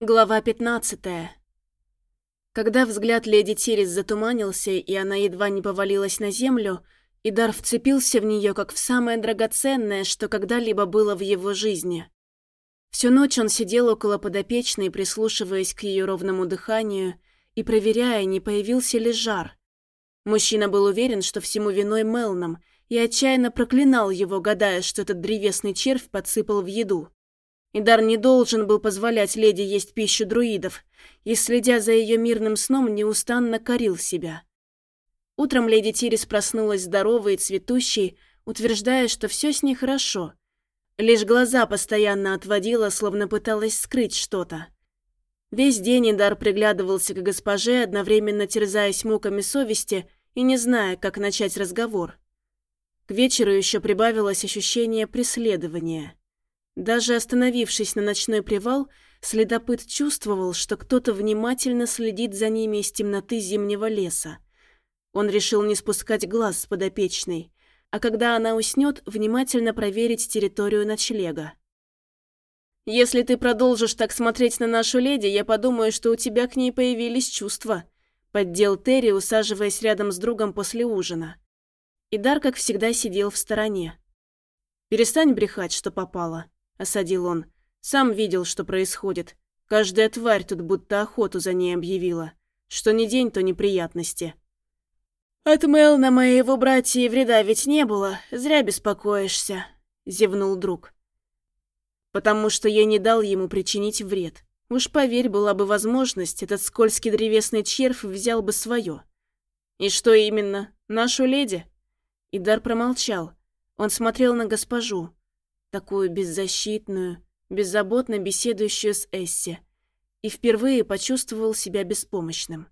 Глава 15. Когда взгляд леди Тирис затуманился, и она едва не повалилась на землю, Идар вцепился в нее как в самое драгоценное, что когда-либо было в его жизни. Всю ночь он сидел около подопечной, прислушиваясь к ее ровному дыханию и проверяя, не появился ли жар. Мужчина был уверен, что всему виной Мелном, и отчаянно проклинал его, гадая, что этот древесный червь подсыпал в еду. Идар не должен был позволять леди есть пищу друидов и, следя за ее мирным сном, неустанно корил себя. Утром леди Тирис проснулась здоровой и цветущей, утверждая, что все с ней хорошо. Лишь глаза постоянно отводила, словно пыталась скрыть что-то. Весь день Идар приглядывался к госпоже, одновременно терзаясь муками совести и не зная, как начать разговор. К вечеру еще прибавилось ощущение преследования. Даже остановившись на ночной привал, следопыт чувствовал, что кто-то внимательно следит за ними из темноты зимнего леса. Он решил не спускать глаз с подопечной, а когда она уснет, внимательно проверить территорию ночлега. «Если ты продолжишь так смотреть на нашу леди, я подумаю, что у тебя к ней появились чувства», — поддел Терри, усаживаясь рядом с другом после ужина. Идар, как всегда, сидел в стороне. «Перестань брехать, что попало», – осадил он. «Сам видел, что происходит. Каждая тварь тут будто охоту за ней объявила. Что ни день, то неприятности». «От Мелна моего братья и вреда ведь не было. Зря беспокоишься», – зевнул друг. «Потому что я не дал ему причинить вред. Уж поверь, была бы возможность, этот скользкий древесный червь взял бы свое. И что именно? Нашу леди?» Идар промолчал. Он смотрел на госпожу такую беззащитную, беззаботно беседующую с Эсси, и впервые почувствовал себя беспомощным.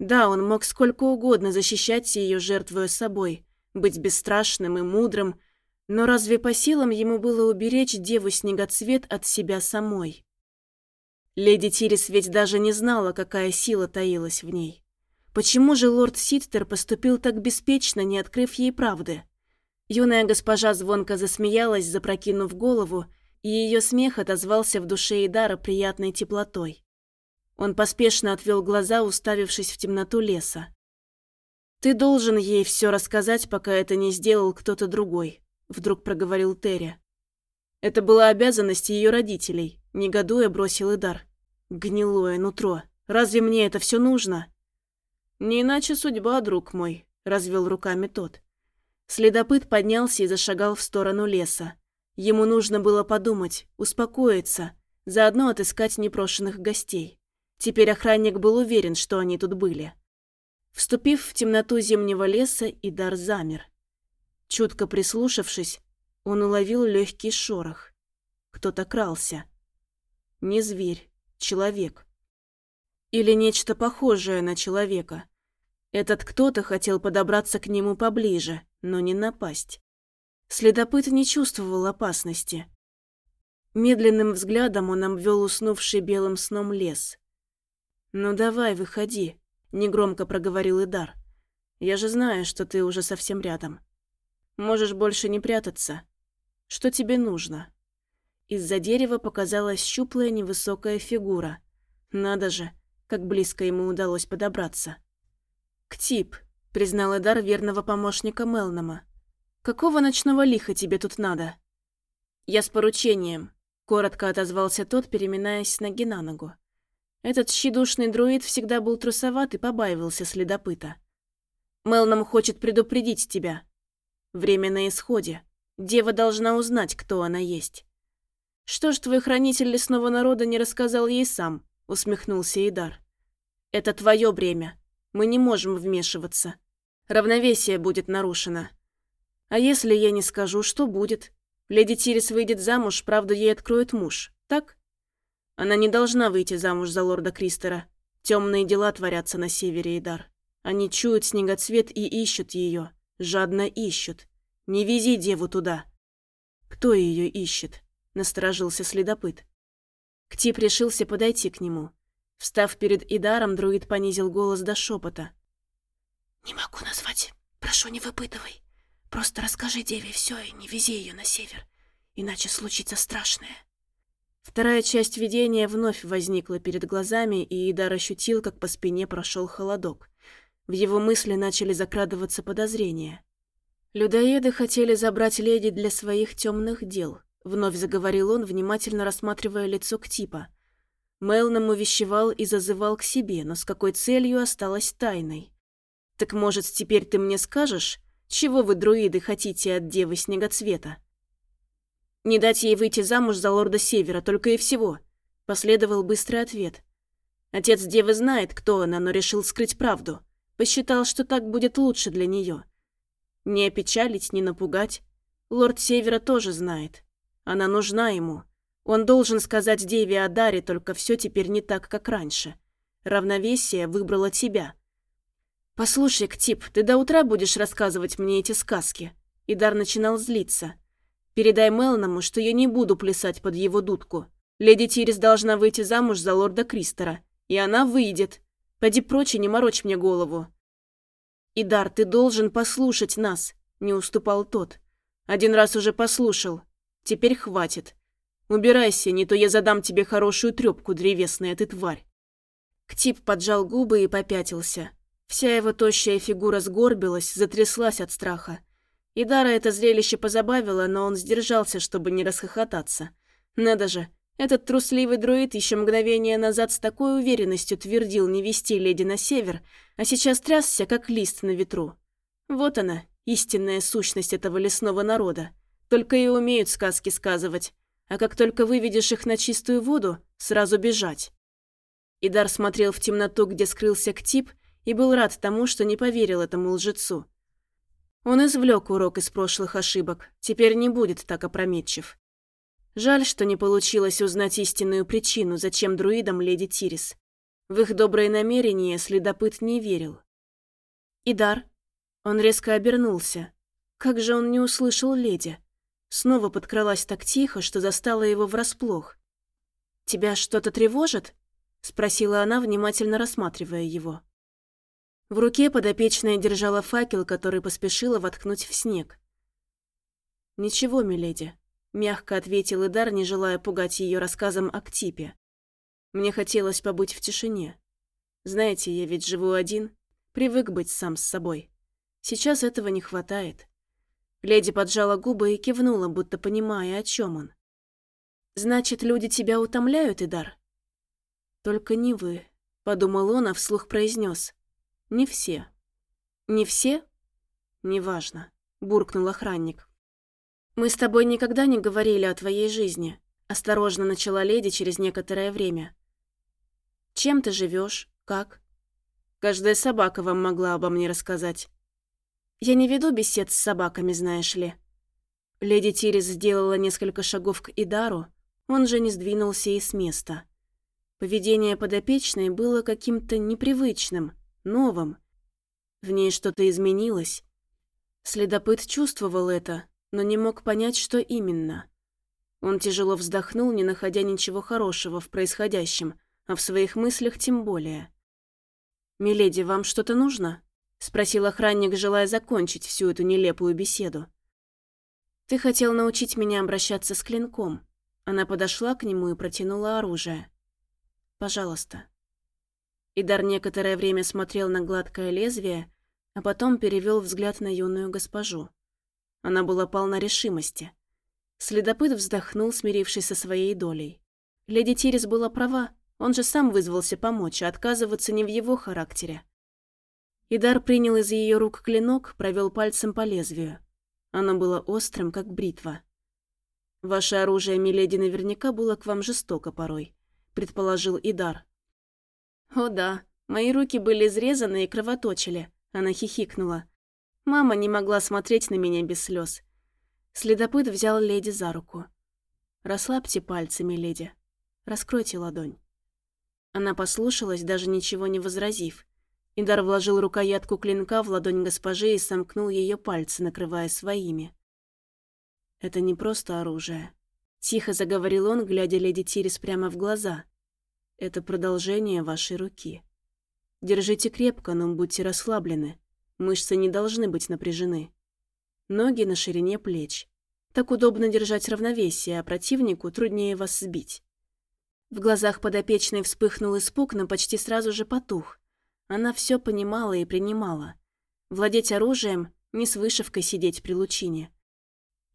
Да, он мог сколько угодно защищать ее, жертвуя собой, быть бесстрашным и мудрым, но разве по силам ему было уберечь деву Снегоцвет от себя самой? Леди Тирис ведь даже не знала, какая сила таилась в ней. Почему же лорд Ситтер поступил так беспечно, не открыв ей правды? Юная госпожа звонко засмеялась, запрокинув голову, и ее смех отозвался в душе Идара приятной теплотой. Он поспешно отвел глаза, уставившись в темноту леса. «Ты должен ей все рассказать, пока это не сделал кто-то другой», — вдруг проговорил Терри. «Это была обязанность ее родителей», — негодуя бросил Идар. «Гнилое нутро. Разве мне это все нужно?» «Не иначе судьба, друг мой», — развел руками тот. Следопыт поднялся и зашагал в сторону леса. Ему нужно было подумать, успокоиться, заодно отыскать непрошенных гостей. Теперь охранник был уверен, что они тут были. Вступив в темноту зимнего леса, Идар замер. Чутко прислушавшись, он уловил легкий шорох. Кто-то крался. Не зверь, человек. Или нечто похожее на человека. Этот кто-то хотел подобраться к нему поближе, но не напасть. Следопыт не чувствовал опасности. Медленным взглядом он обвел уснувший белым сном лес. «Ну давай, выходи», — негромко проговорил Идар. «Я же знаю, что ты уже совсем рядом. Можешь больше не прятаться. Что тебе нужно?» Из-за дерева показалась щуплая невысокая фигура. Надо же, как близко ему удалось подобраться. «Ктип», — признал Эдар верного помощника Мелнама. «Какого ночного лиха тебе тут надо?» «Я с поручением», — коротко отозвался тот, переминаясь с ноги на ногу. Этот щедушный друид всегда был трусоват и побаивался следопыта. «Мелнам хочет предупредить тебя. Время на исходе. Дева должна узнать, кто она есть». «Что ж твой хранитель лесного народа не рассказал ей сам?» — усмехнулся Идар. «Это твое бремя. Мы не можем вмешиваться. Равновесие будет нарушено. А если я не скажу, что будет? Леди Тирис выйдет замуж, правда, ей откроет муж, так? Она не должна выйти замуж за лорда Кристера. Темные дела творятся на севере Идар. Они чуют снегоцвет и ищут ее. Жадно ищут. Не вези деву туда. Кто ее ищет? Насторожился следопыт. Ктип решился подойти к нему. Встав перед Идаром, друид понизил голос до шепота. «Не могу назвать. Прошу, не выпытывай. Просто расскажи деве все и не вези ее на север, иначе случится страшное». Вторая часть видения вновь возникла перед глазами, и Идар ощутил, как по спине прошел холодок. В его мысли начали закрадываться подозрения. «Людоеды хотели забрать леди для своих темных дел», — вновь заговорил он, внимательно рассматривая лицо Ктипа. Мелном увещевал и зазывал к себе, но с какой целью осталась тайной. «Так, может, теперь ты мне скажешь, чего вы, друиды, хотите от Девы Снегоцвета?» «Не дать ей выйти замуж за лорда Севера, только и всего», — последовал быстрый ответ. Отец Девы знает, кто она, но решил скрыть правду. Посчитал, что так будет лучше для нее. Не опечалить, не напугать. Лорд Севера тоже знает. Она нужна ему. Он должен сказать Деве о Даре, только все теперь не так, как раньше. Равновесие выбрало тебя. «Послушай, Ктип, ты до утра будешь рассказывать мне эти сказки?» Идар начинал злиться. Передай Мелному, что я не буду плясать под его дудку. Леди Тирис должна выйти замуж за лорда Кристера. И она выйдет. Пойди прочь и не морочь мне голову. Идар, ты должен послушать нас, не уступал тот. Один раз уже послушал. Теперь хватит. Убирайся, не то я задам тебе хорошую трёпку, древесная ты тварь. Ктип поджал губы и попятился. Вся его тощая фигура сгорбилась, затряслась от страха. И Дара это зрелище позабавило, но он сдержался, чтобы не расхохотаться. Надо же, этот трусливый друид еще мгновение назад с такой уверенностью твердил не вести леди на север, а сейчас трясся, как лист на ветру. Вот она, истинная сущность этого лесного народа. Только и умеют сказки сказывать. А как только выведешь их на чистую воду, сразу бежать. Идар смотрел в темноту, где скрылся Ктип, и был рад тому, что не поверил этому лжецу. Он извлек урок из прошлых ошибок, теперь не будет так опрометчив. Жаль, что не получилось узнать истинную причину, зачем друидам леди Тирис. В их добрые намерения следопыт не верил. «Идар?» Он резко обернулся. Как же он не услышал леди? Снова подкралась так тихо, что застала его врасплох. «Тебя что-то тревожит?» — спросила она, внимательно рассматривая его. В руке подопечная держала факел, который поспешила воткнуть в снег. «Ничего, миледи», — мягко ответил Идар, не желая пугать ее рассказом о Ктипе. «Мне хотелось побыть в тишине. Знаете, я ведь живу один, привык быть сам с собой. Сейчас этого не хватает». Леди поджала губы и кивнула, будто понимая, о чем он. «Значит, люди тебя утомляют, Идар?» «Только не вы», — подумал он, а вслух произнес. «Не все». «Не все?» «Неважно», — буркнул охранник. «Мы с тобой никогда не говорили о твоей жизни», — осторожно начала леди через некоторое время. «Чем ты живешь? Как?» «Каждая собака вам могла обо мне рассказать». «Я не веду бесед с собаками, знаешь ли». Леди Тирис сделала несколько шагов к Идару, он же не сдвинулся и с места. Поведение подопечной было каким-то непривычным, новым. В ней что-то изменилось. Следопыт чувствовал это, но не мог понять, что именно. Он тяжело вздохнул, не находя ничего хорошего в происходящем, а в своих мыслях тем более. «Миледи, вам что-то нужно?» — спросил охранник, желая закончить всю эту нелепую беседу. «Ты хотел научить меня обращаться с клинком». Она подошла к нему и протянула оружие. «Пожалуйста». Идар некоторое время смотрел на гладкое лезвие, а потом перевел взгляд на юную госпожу. Она была полна решимости. Следопыт вздохнул, смирившись со своей долей. Леди Тирис была права, он же сам вызвался помочь, а отказываться не в его характере. Идар принял из ее рук клинок, провел пальцем по лезвию. Оно было острым, как бритва. «Ваше оружие, миледи, наверняка было к вам жестоко порой», — предположил Идар. «О да, мои руки были изрезаны и кровоточили», — она хихикнула. Мама не могла смотреть на меня без слез. Следопыт взял леди за руку. «Расслабьте пальцы, миледи. Раскройте ладонь». Она послушалась, даже ничего не возразив. Идар вложил рукоятку клинка в ладонь госпожи и сомкнул ее пальцы, накрывая своими. «Это не просто оружие», — тихо заговорил он, глядя леди Тирис прямо в глаза. Это продолжение вашей руки. Держите крепко, но будьте расслаблены. Мышцы не должны быть напряжены. Ноги на ширине плеч. Так удобно держать равновесие, а противнику труднее вас сбить. В глазах подопечной вспыхнул испуг, но почти сразу же потух. Она все понимала и принимала. Владеть оружием — не с вышивкой сидеть при лучине.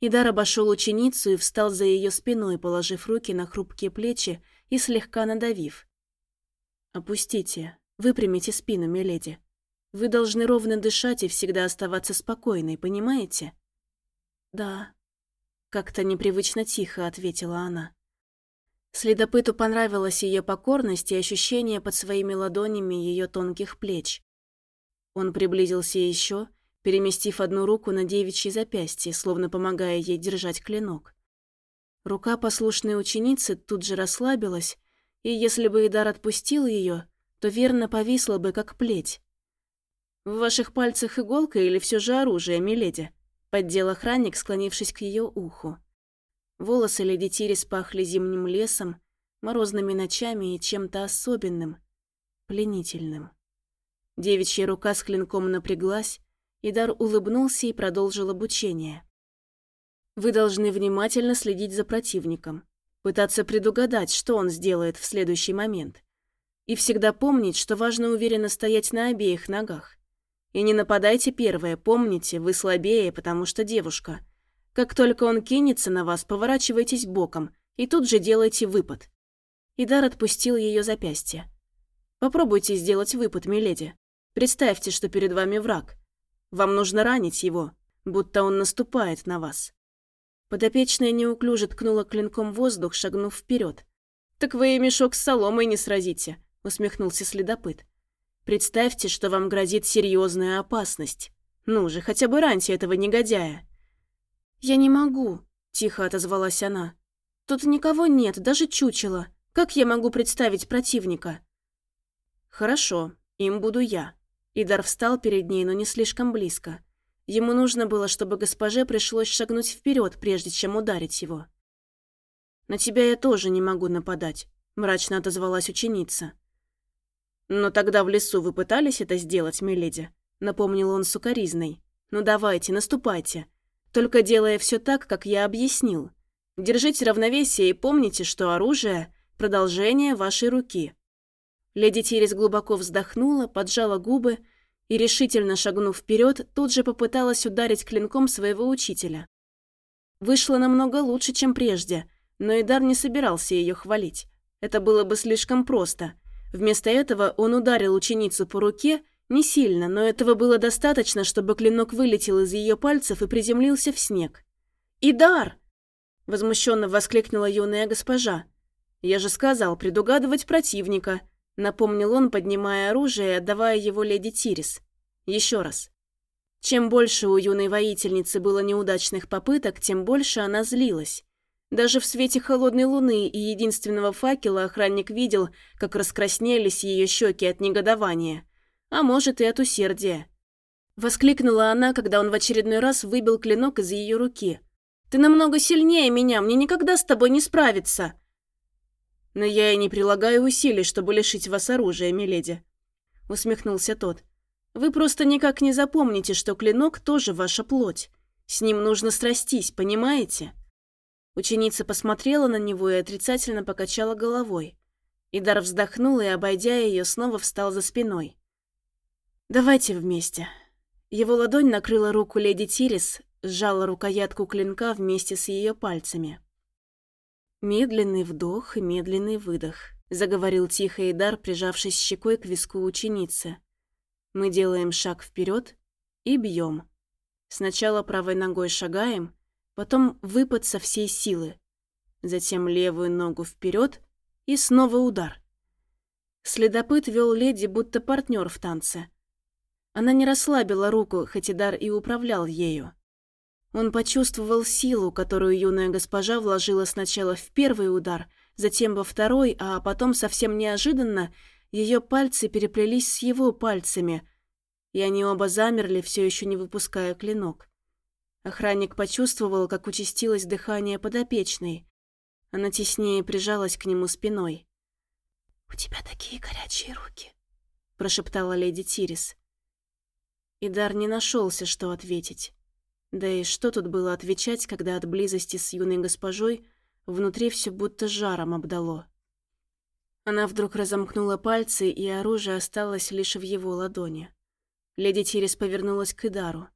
Идар обошел ученицу и встал за ее спиной, положив руки на хрупкие плечи и слегка надавив. «Опустите, выпрямите спину, миледи. Вы должны ровно дышать и всегда оставаться спокойной, понимаете?» «Да», — как-то непривычно тихо ответила она. Следопыту понравилась ее покорность и ощущение под своими ладонями ее тонких плеч. Он приблизился еще переместив одну руку на девичье запястье, словно помогая ей держать клинок. Рука послушной ученицы тут же расслабилась, и если бы Идар отпустил ее, то верно повисла бы, как плеть. «В ваших пальцах иголка или все же оружие, миледи?» — поддел охранник, склонившись к ее уху. Волосы леди Тирис пахли зимним лесом, морозными ночами и чем-то особенным, пленительным. Девичья рука с клинком напряглась, Идар улыбнулся и продолжил обучение. Вы должны внимательно следить за противником, пытаться предугадать, что он сделает в следующий момент. И всегда помнить, что важно уверенно стоять на обеих ногах. И не нападайте первое, помните, вы слабее, потому что девушка. Как только он кинется на вас, поворачивайтесь боком и тут же делайте выпад. Идар отпустил ее запястье. Попробуйте сделать выпад, миледи. Представьте, что перед вами враг. Вам нужно ранить его, будто он наступает на вас». Подопечная неуклюже ткнула клинком воздух, шагнув вперед. «Так вы и мешок с соломой не сразите», — усмехнулся следопыт. «Представьте, что вам грозит серьезная опасность. Ну же, хотя бы раньте этого негодяя». «Я не могу», — тихо отозвалась она. «Тут никого нет, даже чучела. Как я могу представить противника?» «Хорошо, им буду я», Идар встал перед ней, но не слишком близко. Ему нужно было, чтобы госпоже пришлось шагнуть вперед, прежде чем ударить его. «На тебя я тоже не могу нападать», — мрачно отозвалась ученица. «Но тогда в лесу вы пытались это сделать, миледи?» — напомнил он сукоризной. «Ну давайте, наступайте. Только делая все так, как я объяснил. Держите равновесие и помните, что оружие — продолжение вашей руки. Леди Тирис глубоко вздохнула, поджала губы и, решительно шагнув вперед, тут же попыталась ударить клинком своего учителя. Вышло намного лучше, чем прежде, но Идар не собирался ее хвалить. Это было бы слишком просто. Вместо этого он ударил ученицу по руке, не сильно, но этого было достаточно, чтобы клинок вылетел из ее пальцев и приземлился в снег. «Идар!» – возмущенно воскликнула юная госпожа. «Я же сказал предугадывать противника», Напомнил он, поднимая оружие и отдавая его леди Тирис. Еще раз. Чем больше у юной воительницы было неудачных попыток, тем больше она злилась. Даже в свете холодной луны и единственного факела охранник видел, как раскраснелись ее щеки от негодования. А может, и от усердия. Воскликнула она, когда он в очередной раз выбил клинок из ее руки. «Ты намного сильнее меня, мне никогда с тобой не справиться!» «Но я и не прилагаю усилий, чтобы лишить вас оружия, миледи», — усмехнулся тот. «Вы просто никак не запомните, что клинок тоже ваша плоть. С ним нужно страстись, понимаете?» Ученица посмотрела на него и отрицательно покачала головой. Идар вздохнул и, обойдя ее, снова встал за спиной. «Давайте вместе». Его ладонь накрыла руку леди Тирис, сжала рукоятку клинка вместе с ее пальцами. Медленный вдох и медленный выдох, заговорил тихо Идар, прижавшись щекой к виску ученицы. Мы делаем шаг вперед и бьем. Сначала правой ногой шагаем, потом выпад со всей силы. Затем левую ногу вперед и снова удар. Следопыт вел леди, будто партнер в танце. Она не расслабила руку, хоть Идар и управлял ею. Он почувствовал силу, которую юная госпожа вложила сначала в первый удар, затем во второй, а потом совсем неожиданно ее пальцы переплелись с его пальцами, и они оба замерли, все еще не выпуская клинок. Охранник почувствовал, как участилось дыхание подопечной. Она теснее прижалась к нему спиной. «У тебя такие горячие руки», — прошептала леди Тирис. Идар не нашелся, что ответить. Да и что тут было отвечать, когда от близости с юной госпожой внутри все будто жаром обдало. Она вдруг разомкнула пальцы, и оружие осталось лишь в его ладони. Леди Тирис повернулась к Идару.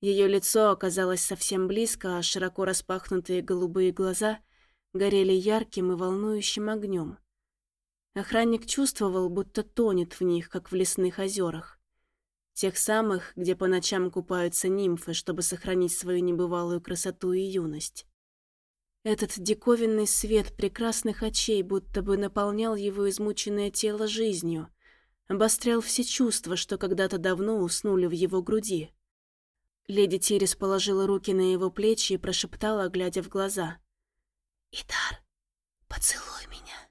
Ее лицо оказалось совсем близко, а широко распахнутые голубые глаза горели ярким и волнующим огнем. Охранник чувствовал, будто тонет в них, как в лесных озерах. Тех самых, где по ночам купаются нимфы, чтобы сохранить свою небывалую красоту и юность. Этот диковинный свет прекрасных очей будто бы наполнял его измученное тело жизнью, обострял все чувства, что когда-то давно уснули в его груди. Леди Тирис положила руки на его плечи и прошептала, глядя в глаза. «Идар, поцелуй меня».